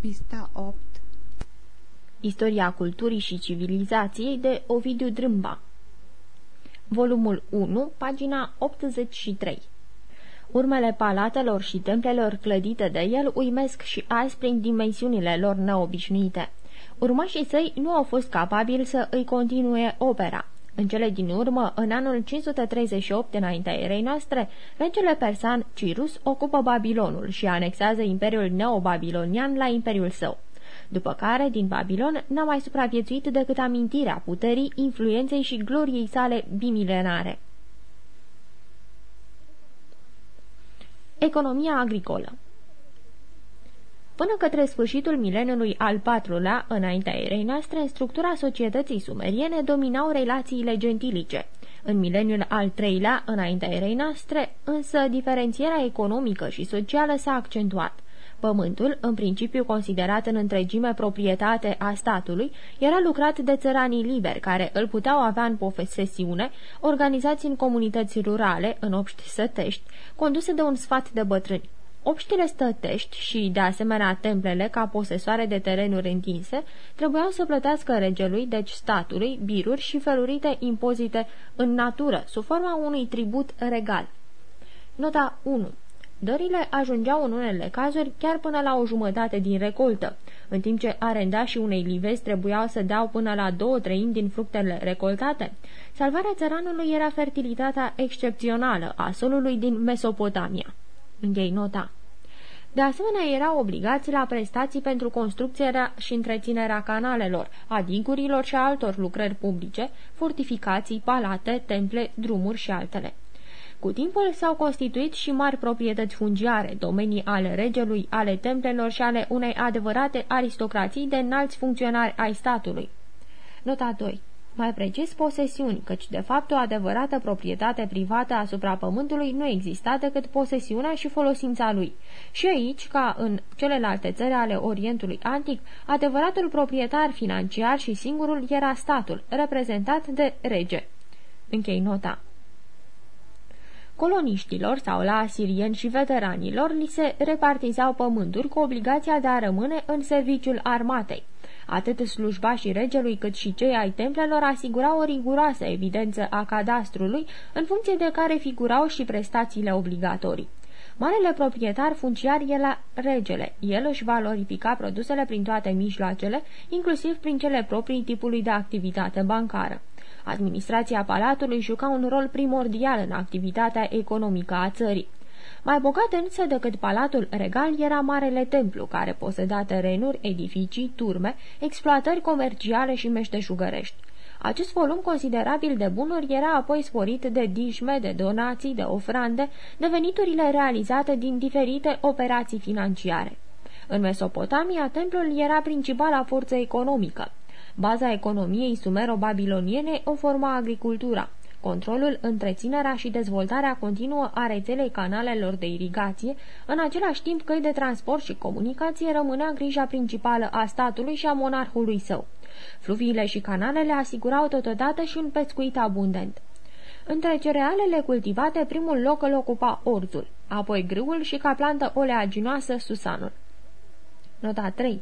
Pista 8 Istoria culturii și civilizației de Ovidiu Drâmba Volumul 1, pagina 83 Urmele palatelor și templelor clădite de el uimesc și azi prin dimensiunile lor neobișnuite. Urmașii săi nu au fost capabili să îi continue opera. În cele din urmă, în anul 538 înaintea erei noastre, regele persan Cirus ocupă Babilonul și anexează imperiul neobabilonian la imperiul său. După care, din Babilon, n-a mai supraviețuit decât amintirea puterii, influenței și gloriei sale bimilenare. Economia agricolă Până către sfârșitul mileniului al patrulea, înaintea erei noastre, în structura societății sumeriene dominau relațiile gentilice. În mileniul al treilea, înaintea erei noastre, însă diferențierea economică și socială s-a accentuat. Pământul, în principiu considerat în întregime proprietate a statului, era lucrat de țăranii liberi, care îl puteau avea în posesiune, organizați în comunități rurale, în obști sătești, conduse de un sfat de bătrâni. Obștile stătești și, de asemenea, templele, ca posesoare de terenuri întinse, trebuiau să plătească regelui, deci statului, biruri și felurite impozite în natură, sub forma unui tribut regal. Nota 1 Dările ajungeau în unele cazuri chiar până la o jumătate din recoltă, în timp ce arendașii unei livezi trebuiau să dau până la două treimi din fructele recoltate. Salvarea țăranului era fertilitatea excepțională a solului din Mesopotamia. Închei nota. De asemenea, erau obligați la prestații pentru construcția și întreținerea canalelor, adigurilor și altor lucrări publice, fortificații, palate, temple, drumuri și altele. Cu timpul s-au constituit și mari proprietăți fungiare, domenii ale regelui, ale templelor și ale unei adevărate aristocrații de înalți funcționari ai statului. Nota 2 mai precis posesiuni, căci de fapt o adevărată proprietate privată asupra pământului nu exista decât posesiunea și folosința lui. Și aici, ca în celelalte țări ale Orientului Antic, adevăratul proprietar financiar și singurul era statul, reprezentat de rege. Închei nota. Coloniștilor sau la asirieni și veteranilor li se repartizau pământuri cu obligația de a rămâne în serviciul armatei. Atât slujbașii regelui cât și cei ai templelor asigurau o riguroasă evidență a cadastrului, în funcție de care figurau și prestațiile obligatorii. Marele proprietar funciar era regele. El își valorifica produsele prin toate mijloacele, inclusiv prin cele proprii tipului de activitate bancară. Administrația palatului juca un rol primordial în activitatea economică a țării. Mai bogat însă decât palatul regal era Marele Templu, care poseda terenuri, edificii, turme, exploatări comerciale și meșteșugărești. Acest volum considerabil de bunuri era apoi sporit de dișme, de donații, de ofrande, de veniturile realizate din diferite operații financiare. În Mesopotamia, templul era principala forță economică. Baza economiei sumero-babiloniene o forma agricultura. Controlul, întreținerea și dezvoltarea continuă a rețelei canalelor de irigație, în același timp căi de transport și comunicație rămânea grija principală a statului și a monarhului său. Fluviile și canalele asigurau totodată și un pescuit abundent. Între cerealele cultivate, primul loc îl ocupa orzul, apoi grâul și ca plantă oleaginoasă susanul. Nota 3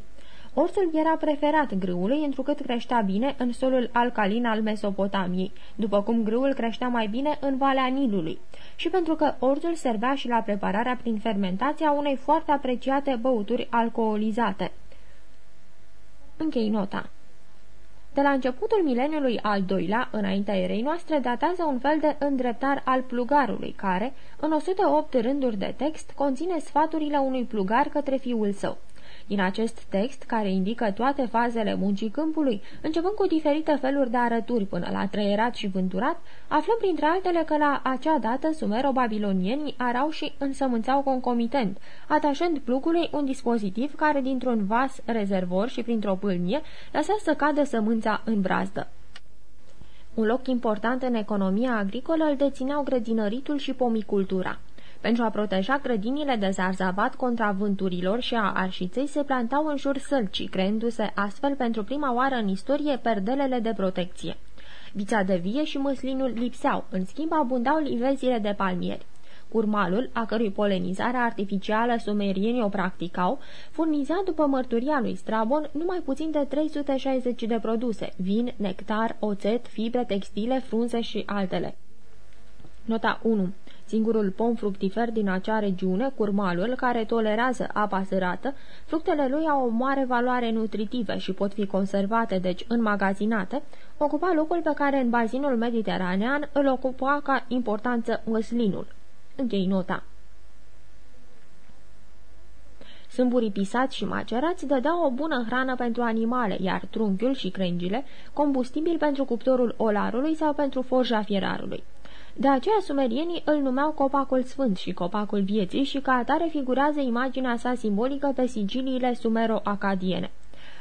Orsul era preferat grâului, întrucât creștea bine în solul alcalin al Mesopotamiei, după cum grâul creștea mai bine în Valea Nilului, și pentru că orsul servea și la prepararea prin fermentația unei foarte apreciate băuturi alcoolizate. Închei nota. De la începutul mileniului al doilea, înaintea erei noastre, datează un fel de îndreptar al plugarului, care, în 108 rânduri de text, conține sfaturile unui plugar către fiul său. Din acest text, care indică toate fazele muncii câmpului, începând cu diferite feluri de arături până la trăierat și vânturat, aflăm printre altele că la acea dată sumero-babilonienii arau și însămânțau concomitent, atașând plugului un dispozitiv care dintr-un vas rezervor și printr-o pâlnie lăsa să cadă sămânța în brazdă. Un loc important în economia agricolă îl dețineau grădinăritul și pomicultura. Pentru a proteja grădinile de zarzavat contra vânturilor și a arșiței se plantau în jur sălcii, creându-se astfel pentru prima oară în istorie perdelele de protecție. Vița de vie și măslinul lipseau, în schimb abundau livezile de palmieri. Curmalul, a cărui polenizare artificială sumerienii o practicau, furniza, după mărturia lui Strabon, numai puțin de 360 de produse, vin, nectar, oțet, fibre textile, frunze și altele. Nota 1 Singurul pom fructifer din acea regiune, curmalul, care tolerează apa sărată, fructele lui au o mare valoare nutritivă și pot fi conservate, deci înmagazinate, ocupa locul pe care în bazinul mediteranean îl ocupa ca importanță măslinul. Închei nota. Sâmburii pisați și macerați dădeau o bună hrană pentru animale, iar trunchiul și crengile, combustibil pentru cuptorul olarului sau pentru forja fierarului. De aceea sumerienii îl numeau copacul sfânt și copacul vieții și ca atare figurează imaginea sa simbolică pe sigiliile sumero-acadiene.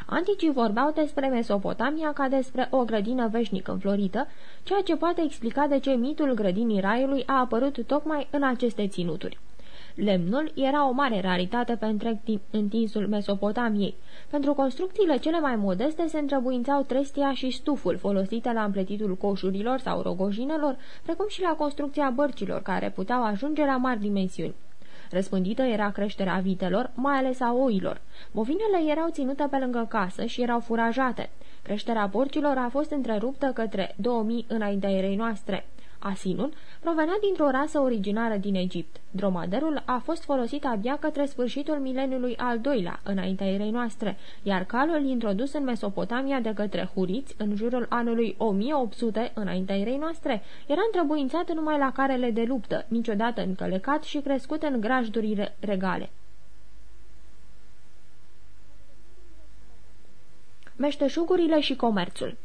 Anticii vorbeau despre Mesopotamia ca despre o grădină veșnic înflorită, ceea ce poate explica de ce mitul grădinii raiului a apărut tocmai în aceste ținuturi. Lemnul era o mare raritate pe întreg întinsul Mesopotamiei. Pentru construcțiile cele mai modeste se întrebuințau trestia și stuful folosite la împletitul coșurilor sau rogojinelor, precum și la construcția bărcilor, care puteau ajunge la mari dimensiuni. Răspândită era creșterea vitelor, mai ales a oilor. Bovinele erau ținute pe lângă casă și erau furajate. Creșterea porcilor a fost întreruptă către 2000 înaintea erei noastre. Asinul provenea dintr-o rasă originară din Egipt. Dromaderul a fost folosit abia către sfârșitul mileniului al doilea, înaintea erei noastre, iar calul introdus în Mesopotamia de către huriți în jurul anului 1800, înaintea erei noastre, era întrebuințat numai la carele de luptă, niciodată încălecat și crescut în grajdurile regale. Meșteșugurile și comerțul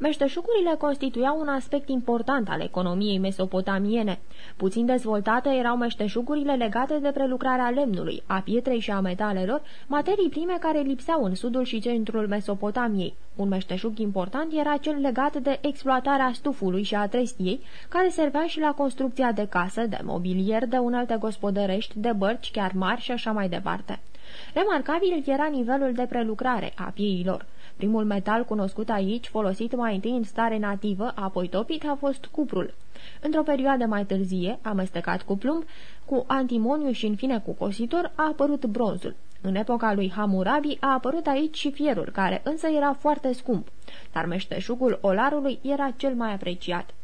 Meșteșugurile constituiau un aspect important al economiei mesopotamiene. Puțin dezvoltate erau meșteșugurile legate de prelucrarea lemnului, a pietrei și a metalelor, materii prime care lipseau în sudul și centrul Mesopotamiei. Un meșteșug important era cel legat de exploatarea stufului și a trestiei, care servea și la construcția de casă, de mobilier, de unelte gospodărești, de bărci chiar mari și așa mai departe. Remarcabil era nivelul de prelucrare a pieilor. Primul metal cunoscut aici, folosit mai întâi în stare nativă, apoi topit, a fost cuprul. Într-o perioadă mai târzie, amestecat cu plumb, cu antimoniu și în fine cu cositor, a apărut bronzul. În epoca lui Hammurabi a apărut aici și fierul, care însă era foarte scump, dar meșteșugul olarului era cel mai apreciat.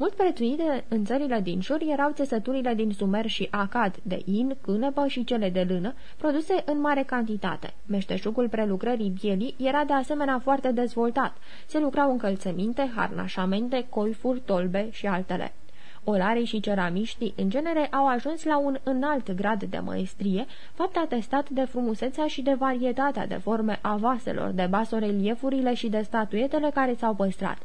Mult prețuite în țările din jur erau țesăturile din Sumer și Acad, de in, cânepă și cele de lână, produse în mare cantitate. Meșteșugul prelucrării bielii era de asemenea foarte dezvoltat. Se lucrau încălțăminte, harnașamente, coifuri, tolbe și altele. Olarii și ceramiștii, în genere, au ajuns la un înalt grad de măestrie, fapt atestat de frumusețea și de varietatea de forme a vaselor, de basoreliefurile și de statuetele care s-au păstrat.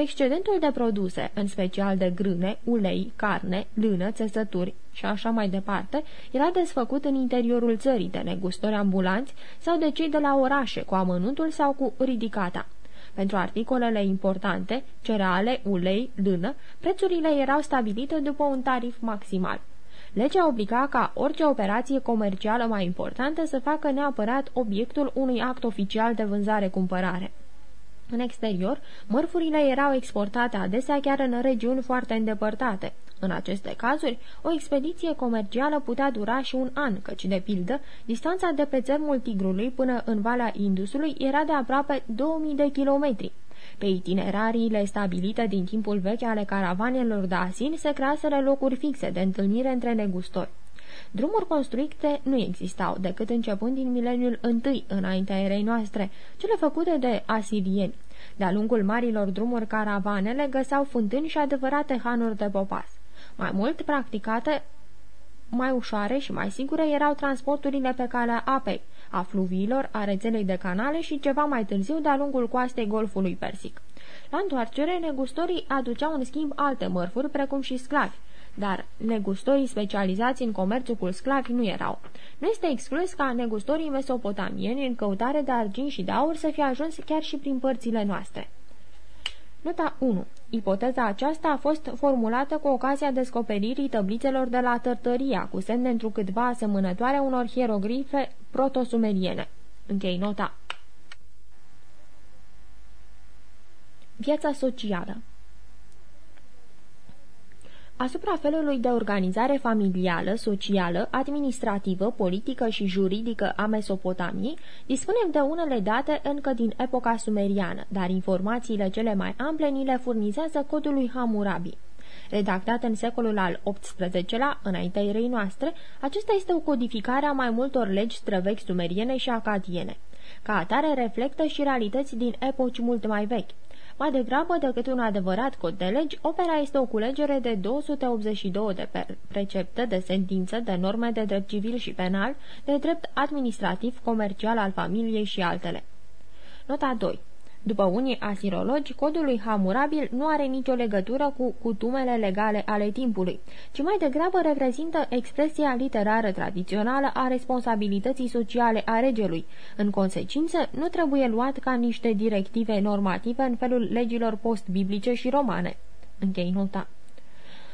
Excedentul de produse, în special de grâne, ulei, carne, lână, țesături și așa mai departe, era desfăcut în interiorul țării de negustori ambulanți sau de cei de la orașe cu amănuntul sau cu ridicata. Pentru articolele importante, cereale, ulei, lână, prețurile erau stabilite după un tarif maximal. Legea obliga ca orice operație comercială mai importantă să facă neapărat obiectul unui act oficial de vânzare-cumpărare. În exterior, mărfurile erau exportate adesea chiar în regiuni foarte îndepărtate. În aceste cazuri, o expediție comercială putea dura și un an, căci, de pildă, distanța de pe țărmul Tigrului până în Valea Indusului era de aproape 2000 de kilometri. Pe itinerariile stabilite din timpul vechi ale caravanelor de asin se creaseră locuri fixe de întâlnire între negustori. Drumuri construite nu existau decât începând din mileniul întâi înaintea erei noastre, cele făcute de asirieni. De-a lungul marilor drumuri caravanele găseau fântâni și adevărate hanuri de popas. Mai mult practicate, mai ușoare și mai sigure erau transporturile pe calea apei, a fluviilor, a rețelei de canale și ceva mai târziu de-a lungul coastei Golfului Persic. La întoarcere, negustorii aduceau în schimb alte mărfuri, precum și sclavi, dar negustorii specializați în comerțul cu sclavi nu erau. Nu este exclus ca negustorii mesopotamieni în căutare de argint și de aur să fie ajuns chiar și prin părțile noastre. Nota 1. Ipoteza aceasta a fost formulată cu ocazia descoperirii tăblițelor de la Tărtăria, cu semne întrucâtva asemănătoare unor hieroglife protosumeriene. Închei nota. Viața socială Asupra felului de organizare familială, socială, administrativă, politică și juridică a Mesopotamiei, dispunem de unele date încă din epoca sumeriană, dar informațiile cele mai ample ni le furnizează codul lui Hammurabi. Redactat în secolul al XVIII-lea, înaintea erei noastre, acesta este o codificare a mai multor legi străvechi sumeriene și acadiene. Ca atare reflectă și realități din epoci mult mai vechi. Mai degrabă decât un adevărat cod de legi, opera este o culegere de 282 de precepte, de sentință, de norme de drept civil și penal, de drept administrativ, comercial al familiei și altele. Nota 2 după unii asirologi, codul lui Hammurabi nu are nicio legătură cu cutumele legale ale timpului, ci mai degrabă reprezintă expresia literară tradițională a responsabilității sociale a regelui. În consecință, nu trebuie luat ca niște directive normative în felul legilor post-biblice și romane. Închei nota.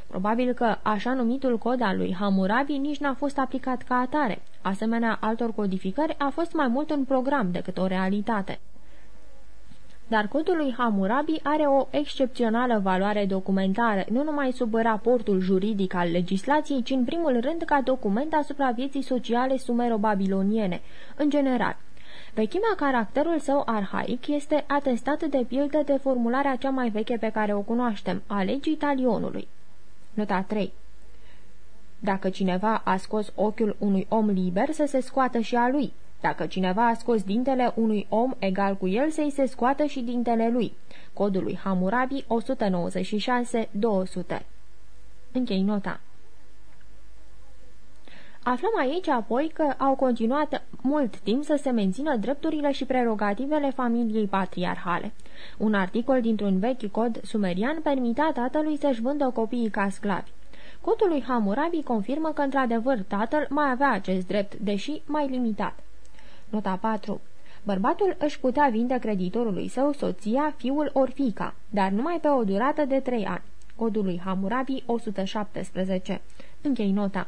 Probabil că așa numitul cod al lui Hammurabi nici n-a fost aplicat ca atare. Asemenea altor codificări a fost mai mult un program decât o realitate dar codul lui Hammurabi are o excepțională valoare documentară, nu numai sub raportul juridic al legislației, ci în primul rând ca document asupra vieții sociale sumero-babiloniene, în general. Vechimea caracterul său arhaic este atestat de pildă de formularea cea mai veche pe care o cunoaștem, a legii talionului. Nota 3 Dacă cineva a scos ochiul unui om liber, să se scoată și a lui. Dacă cineva a scos dintele unui om egal cu el, să-i se scoată și dintele lui. Codul lui Hammurabi 196-200 Închei nota. Aflăm aici apoi că au continuat mult timp să se mențină drepturile și prerogativele familiei patriarhale. Un articol dintr-un vechi cod sumerian permitea tatălui să-și vândă copiii ca sclavi. Codul lui Hammurabi confirmă că, într-adevăr, tatăl mai avea acest drept, deși mai limitat. Nota 4 Bărbatul își putea vinde creditorului său soția, fiul ori fica, dar numai pe o durată de trei ani. Codul lui Hammurabi 117. Închei nota.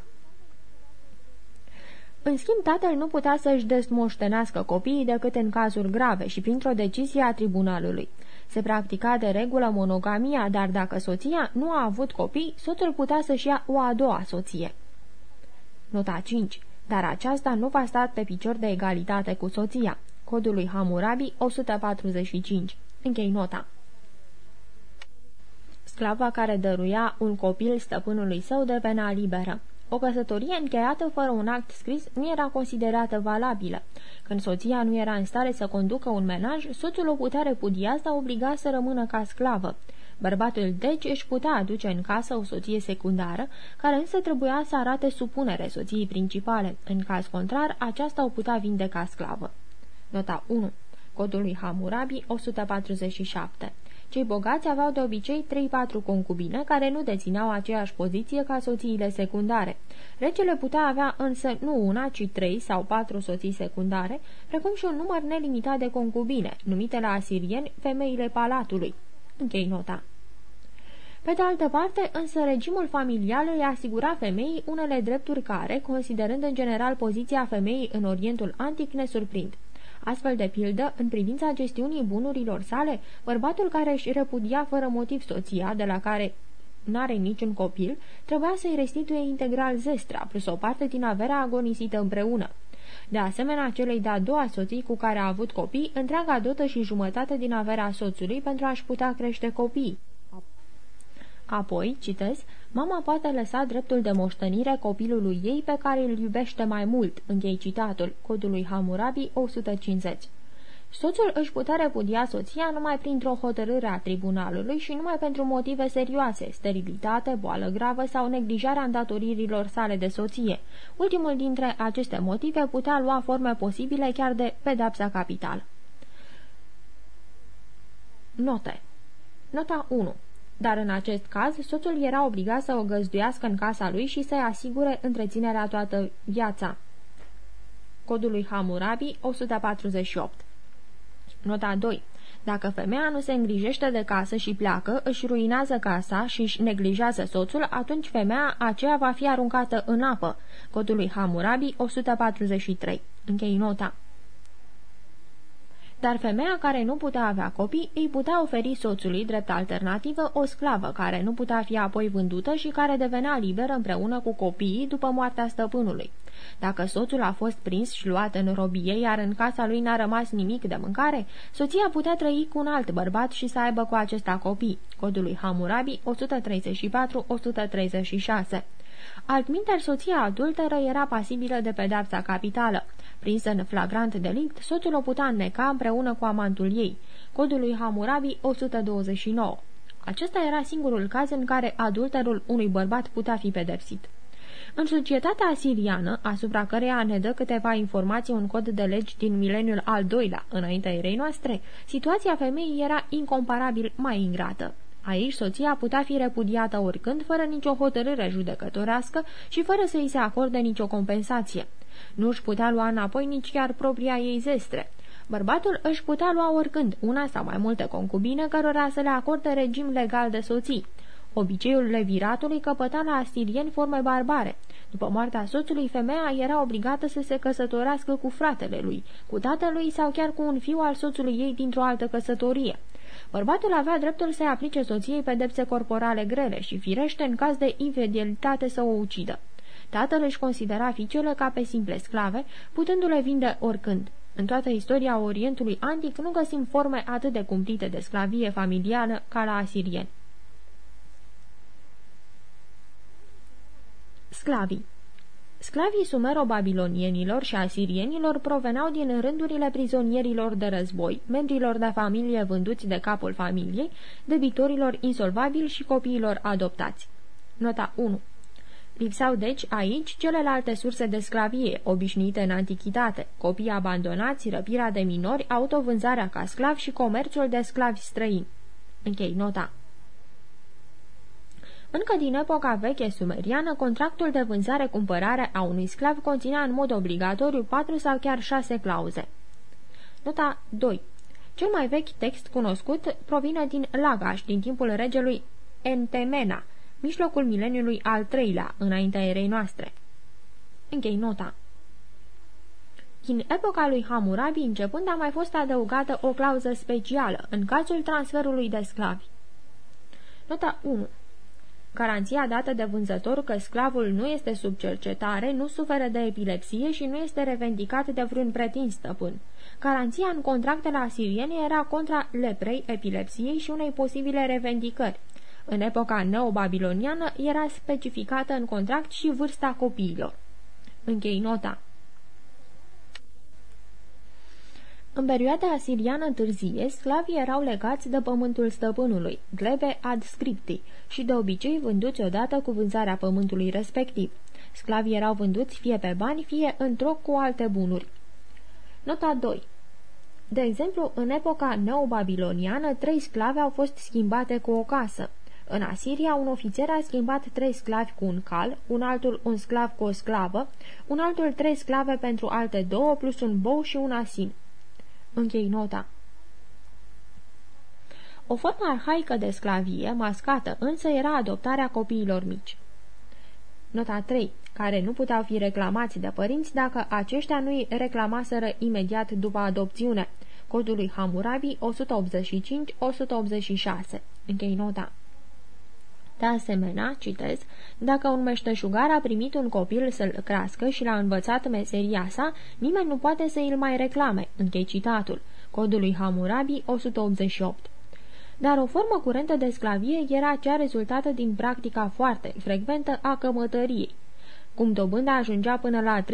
În schimb, tatăl nu putea să-și desmoștenească copiii decât în cazuri grave și printr-o decizie a tribunalului. Se practica de regulă monogamia, dar dacă soția nu a avut copii, soțul putea să-și ia o a doua soție. Nota 5 dar aceasta nu va sta pe picior de egalitate cu soția. Codul lui Hammurabi 145. Închei nota. Sclava care dăruia un copil stăpânului său devena liberă. O căsătorie încheiată fără un act scris nu era considerată valabilă. Când soția nu era în stare să conducă un menaj, soțul o putea repudia sau obliga să rămână ca sclavă. Bărbatul deci își putea aduce în casă o soție secundară, care însă trebuia să arate supunere soției principale. În caz contrar, aceasta o putea vinde ca sclavă. Nota 1. Codul lui Hammurabi 147 cei bogați aveau de obicei 3-4 concubine care nu dețineau aceeași poziție ca soțiile secundare. Regele putea avea însă nu una, ci trei sau patru soții secundare, precum și un număr nelimitat de concubine, numite la asirieni femeile palatului. Închei nota. Pe de altă parte, însă, regimul familial îi asigura femeii unele drepturi care, considerând în general poziția femeii în Orientul Antic, ne surprind. Astfel de pildă, în privința gestiunii bunurilor sale, bărbatul care își repudia fără motiv soția, de la care n-are niciun copil, trebuia să-i restituie integral zestra, plus o parte din averea agonisită împreună. De asemenea, celei de-a doua soții cu care a avut copii, întreaga dotă și jumătate din averea soțului pentru a-și putea crește copiii. Apoi, citez, mama poate lăsa dreptul de moștenire copilului ei pe care îl iubește mai mult, închei citatul, codului Hammurabi 150. Soțul își putea repudia soția numai printr-o hotărâre a tribunalului și numai pentru motive serioase, sterilitate, boală gravă sau neglijarea îndatoririlor sale de soție. Ultimul dintre aceste motive putea lua forme posibile chiar de pedapsa capitală. Note Nota 1 dar în acest caz, soțul era obligat să o găzduiască în casa lui și să-i asigure întreținerea toată viața. Codul lui Hammurabi 148 Nota 2. Dacă femeia nu se îngrijește de casă și pleacă, își ruinează casa și își neglijează soțul, atunci femeia aceea va fi aruncată în apă. Codul lui Hammurabi 143. Închei nota. dar femeia care nu putea avea copii îi putea oferi soțului drept alternativă o sclavă care nu putea fi apoi vândută și care devenea liberă împreună cu copiii după moartea stăpânului. Dacă soțul a fost prins și luat în robie, iar în casa lui n-a rămas nimic de mâncare, soția putea trăi cu un alt bărbat și să aibă cu acesta copii. Codul lui Hammurabi 134-136 Altminteri, soția adulteră era pasibilă de pedapsa capitală. Prinsă în flagrant delict, soțul o putea înneca împreună cu amantul ei. Codul lui Hammurabi 129. Acesta era singurul caz în care adulterul unui bărbat putea fi pedepsit. În societatea asiriană, asupra căreia ne dă câteva informații un cod de legi din mileniul al doilea, înaintea erei noastre, situația femeii era incomparabil mai ingrată. Aici soția putea fi repudiată oricând, fără nicio hotărâre judecătorească și fără să îi se acorde nicio compensație. Nu își putea lua înapoi nici chiar propria ei zestre. Bărbatul își putea lua oricând una sau mai multe concubine cărora să le acorde regim legal de soții. Obiceiul leviratului căpăta la astirieni forme barbare. După moartea soțului, femeia era obligată să se căsătorească cu fratele lui, cu tatălui sau chiar cu un fiu al soțului ei dintr-o altă căsătorie. Bărbatul avea dreptul să-i aplice soției pedepse corporale grele și firește în caz de infidelitate să o ucidă. Tatăl își considera fiicele ca pe simple sclave, putându-le vinde oricând. În toată istoria Orientului Antic nu găsim forme atât de cumplite de sclavie familială ca la asirieni. Sclavii Sclavii sumero-babilonienilor și asirienilor proveneau din rândurile prizonierilor de război, membrilor de familie vânduți de capul familiei, debitorilor insolvabili și copiilor adoptați. Nota 1 Lipsau deci aici celelalte surse de sclavie, obișnuite în antichitate, copii abandonați, răpirea de minori, autovânzarea ca sclavi și comerțul de sclavi străini. Închei nota. Încă din epoca veche sumeriană, contractul de vânzare-cumpărare a unui sclav conținea în mod obligatoriu patru sau chiar șase clauze. Nota 2. Cel mai vechi text cunoscut provine din Lagash, din timpul regelui Entemena, mijlocul mileniului al treilea, înaintea erei noastre. Închei nota. Din epoca lui Hammurabi începând a mai fost adăugată o clauză specială în cazul transferului de sclavi. Nota 1. Garanția dată de vânzător că sclavul nu este sub cercetare, nu suferă de epilepsie și nu este revendicat de vreun pretins stăpân. Garanția în contractele asiriene era contra leprei, epilepsiei și unei posibile revendicări. În epoca neobabiloniană era specificată în contract și vârsta copiilor. Închei nota. În perioada asiriană târzie, sclavii erau legați de pământul stăpânului, glebe ad scripti, și de obicei vânduți odată cu vânzarea pământului respectiv. Sclavii erau vânduți fie pe bani, fie în troc cu alte bunuri. Nota 2 De exemplu, în epoca neobabiloniană, trei sclave au fost schimbate cu o casă. În Asiria, un ofițer a schimbat trei sclavi cu un cal, un altul un sclav cu o sclavă, un altul trei sclave pentru alte două, plus un bou și un asin. Închei nota. O formă arhaică de sclavie, mascată, însă era adoptarea copiilor mici. Nota 3. Care nu puteau fi reclamați de părinți dacă aceștia nu îi reclamaseră imediat după adopțiune. Codul lui Hammurabi 185-186. Închei nota. De asemenea, citez, dacă un meșteșugar a primit un copil să-l crească și l-a învățat meseria sa, nimeni nu poate să îl mai reclame. Închei citatul. Codul lui Hammurabi 188 dar o formă curentă de sclavie era cea rezultată din practica foarte frecventă a cămătăriei. Cum dobânda ajungea până la 33%,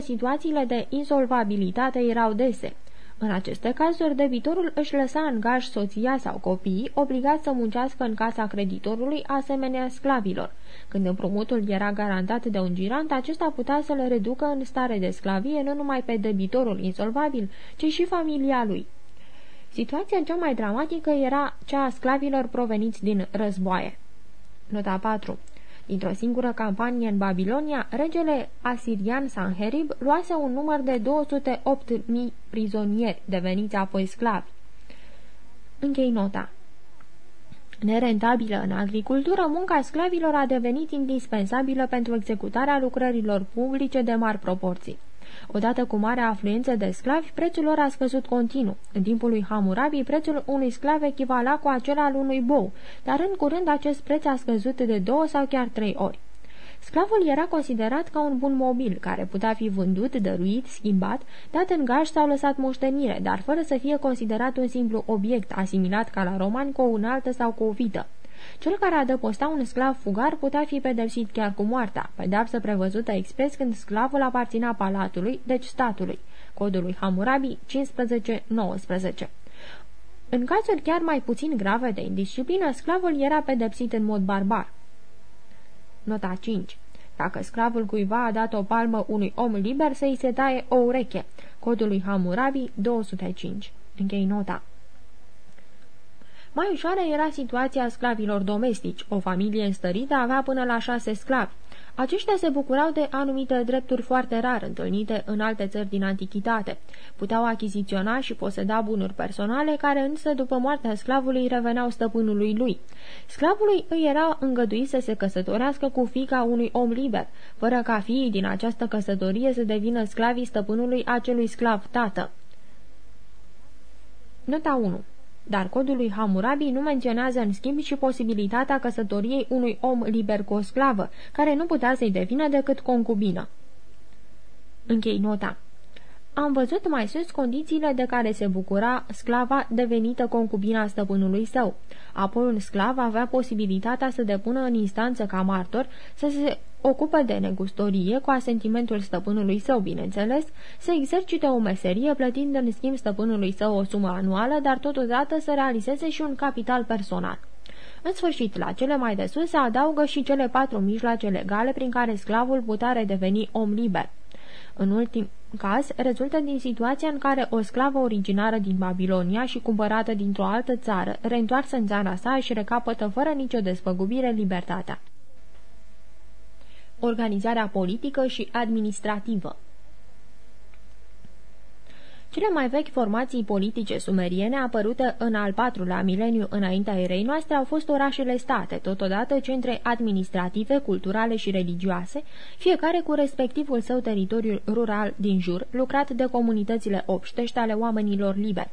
situațiile de insolvabilitate erau dese. În aceste cazuri, debitorul își lăsa în gaj soția sau copiii, obligați să muncească în casa creditorului asemenea sclavilor. Când împrumutul era garantat de un girant, acesta putea să le reducă în stare de sclavie nu numai pe debitorul insolvabil, ci și familia lui. Situația cea mai dramatică era cea a sclavilor proveniți din războaie. Nota 4 Dintr-o singură campanie în Babilonia, regele asirian Sanherib luase un număr de 208.000 prizonieri, deveniți apoi sclavi. Închei nota. Nerentabilă în agricultură, munca sclavilor a devenit indispensabilă pentru executarea lucrărilor publice de mari proporții. Odată cu marea afluență de sclavi, prețul lor a scăzut continuu. În timpul lui Hammurabi, prețul unui sclav echivala cu acela al unui bou, dar în curând acest preț a scăzut de două sau chiar trei ori. Sclavul era considerat ca un bun mobil, care putea fi vândut, dăruit, schimbat, dat în gaj sau lăsat moștenire, dar fără să fie considerat un simplu obiect, asimilat ca la romani cu o unaltă sau cu o vită. Cel care adăposta un sclav fugar putea fi pedepsit chiar cu moartea, pedeapsă prevăzută expres când sclavul aparținea palatului, deci statului. Codul lui Hammurabi 15-19 În cazuri chiar mai puțin grave de indisciplină, sclavul era pedepsit în mod barbar. Nota 5 dacă sclavul cuiva a dat o palmă unui om liber, să-i se taie o ureche. Codul lui Hammurabi 205. Închei nota. Mai ușoară era situația sclavilor domestici. O familie înstărită avea până la șase sclavi. Aceștia se bucurau de anumite drepturi foarte rar întâlnite în alte țări din antichitate. Puteau achiziționa și poseda bunuri personale, care însă, după moartea sclavului, reveneau stăpânului lui. Sclavului îi era îngăduit să se căsătorească cu fica unui om liber, fără ca fiii din această căsătorie să devină sclavii stăpânului acelui sclav tată. Nota 1 dar codul lui Hammurabi nu menționează în schimb și posibilitatea căsătoriei unui om liber cu o sclavă, care nu putea să-i devină decât concubină. Închei nota. Am văzut mai sus condițiile de care se bucura sclava devenită concubina stăpânului său. Apoi un sclav avea posibilitatea să depună în instanță ca martor, să se ocupă de negustorie cu asentimentul stăpânului său, bineînțeles, să exercite o meserie plătind în schimb stăpânului său o sumă anuală, dar totodată să realizeze și un capital personal. În sfârșit, la cele mai de sus se adaugă și cele patru mijloace legale prin care sclavul putea redeveni om liber. În ultim caz, rezultă din situația în care o sclavă originară din Babilonia și cumpărată dintr-o altă țară, reîntoarsă în țara sa și recapătă fără nicio despăgubire libertatea organizarea politică și administrativă. Cele mai vechi formații politice sumeriene apărute în al patrulea mileniu înaintea erei noastre au fost orașele state, totodată centre administrative, culturale și religioase, fiecare cu respectivul său teritoriu rural din jur, lucrat de comunitățile obștești ale oamenilor liberi.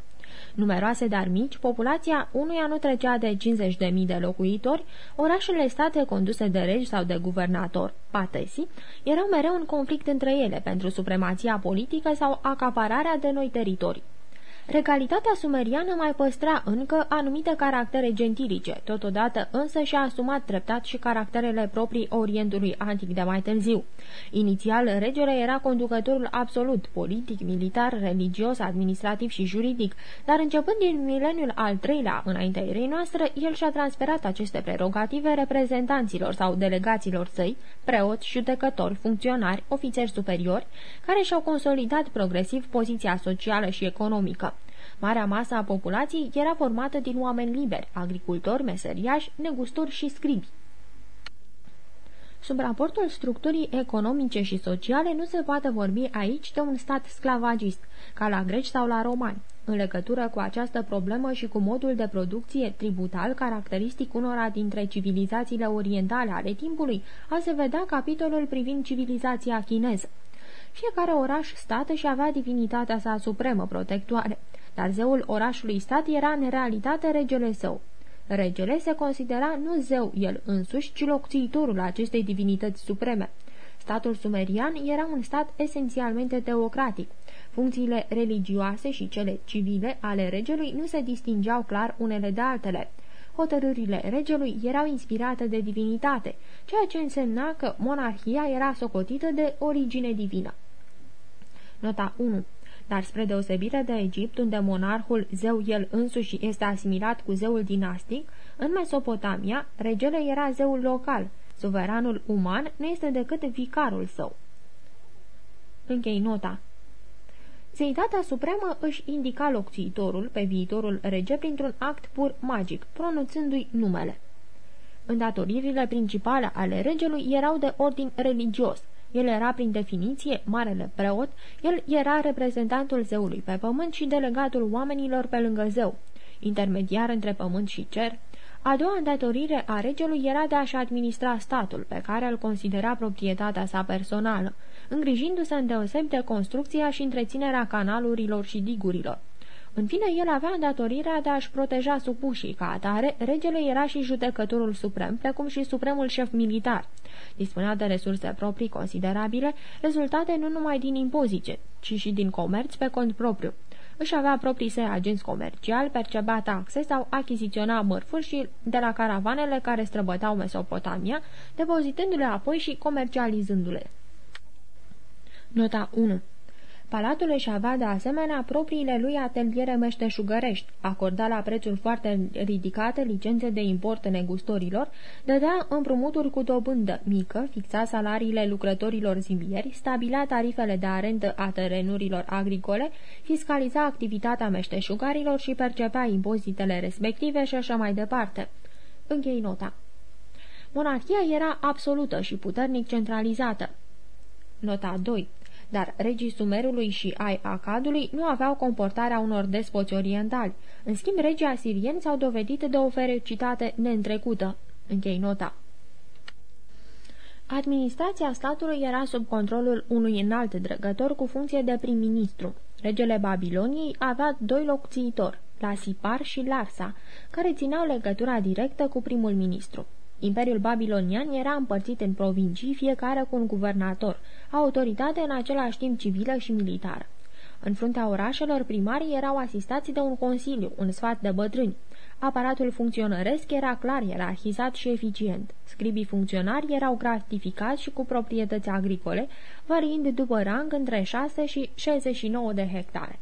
Numeroase, dar mici, populația unuia nu trecea de 50.000 de locuitori, orașele state conduse de regi sau de guvernator, patesi, erau mereu în conflict între ele pentru supremația politică sau acapararea de noi teritorii. Regalitatea sumeriană mai păstra încă anumite caractere gentilice, totodată însă și-a asumat treptat și caracterele proprii Orientului Antic de mai târziu. Inițial, regele era conducătorul absolut, politic, militar, religios, administrativ și juridic, dar începând din mileniul al treilea înaintea erei noastre, el și-a transferat aceste prerogative reprezentanților sau delegaților săi, preoți, judecători, funcționari, ofițeri superiori, care și-au consolidat progresiv poziția socială și economică. Marea masă a populației era formată din oameni liberi, agricultori, meseriași, negustori și scribi. Sub raportul structurii economice și sociale nu se poate vorbi aici de un stat sclavagist, ca la greci sau la romani. În legătură cu această problemă și cu modul de producție tributal caracteristic unora dintre civilizațiile orientale ale timpului, a se vedea capitolul privind civilizația chineză. Fiecare oraș stat și avea divinitatea sa supremă protectoare dar zeul orașului stat era în realitate regele său. Regele se considera nu zeu el însuși, ci locțiitorul acestei divinități supreme. Statul sumerian era un stat esențialmente teocratic. Funcțiile religioase și cele civile ale regelui nu se distingeau clar unele de altele. Hotărârile regelui erau inspirate de divinitate, ceea ce însemna că monarhia era socotită de origine divină. Nota 1 dar spre deosebire de Egipt, unde monarhul, zeu el însuși, este asimilat cu zeul dinastic, în Mesopotamia, regele era zeul local, suveranul uman nu este decât vicarul său. Închei nota. Zeitatea supremă își indica locțiitorul pe viitorul rege printr-un act pur magic, pronunțându-i numele. Îndatoririle principale ale regelui erau de ordin religios, el era, prin definiție, marele preot, el era reprezentantul zeului pe pământ și delegatul oamenilor pe lângă zeu, intermediar între pământ și cer. A doua îndatorire a regelui era de a-și administra statul, pe care îl considera proprietatea sa personală, îngrijindu-se îndeoseb de construcția și întreținerea canalurilor și digurilor. În fine, el avea îndatorirea de a-și proteja supușii. Ca atare, regele era și judecătorul suprem, precum și supremul șef militar. Dispunea de resurse proprii considerabile, rezultate nu numai din impozite, ci și din comerț pe cont propriu. Își avea proprii săi agenți comerciali, percepea taxe sau achiziționa mărfuri și de la caravanele care străbătau Mesopotamia, depozitându-le apoi și comercializându-le. Nota 1 Palatul își avea de asemenea propriile lui ateliere meșteșugărești, acorda la prețuri foarte ridicate licențe de import negustorilor, dădea împrumuturi cu dobândă mică, fixa salariile lucrătorilor zimieri, stabilea tarifele de arendă a terenurilor agricole, fiscaliza activitatea meșteșugarilor și percepea impozitele respective și așa mai departe. Închei nota. Monarhia era absolută și puternic centralizată. Nota 2 dar regii Sumerului și ai Acadului nu aveau comportarea unor despoți orientali. În schimb, regii asirieni s-au dovedit de o ferocitate neîntrecută. Închei nota. Administrația statului era sub controlul unui înalt dregător cu funcție de prim-ministru. Regele Babiloniei avea doi locțiitori, Lasipar și Larsa, care țineau legătura directă cu primul ministru. Imperiul babilonian era împărțit în provincii, fiecare cu un guvernator, autoritate în același timp civilă și militară. În fruntea orașelor, primarii erau asistați de un consiliu, un sfat de bătrâni. Aparatul funcționăresc era clar ierarhizat și eficient. Scribii funcționari erau gratificați și cu proprietăți agricole, variind după rang între 6 și 69 de hectare.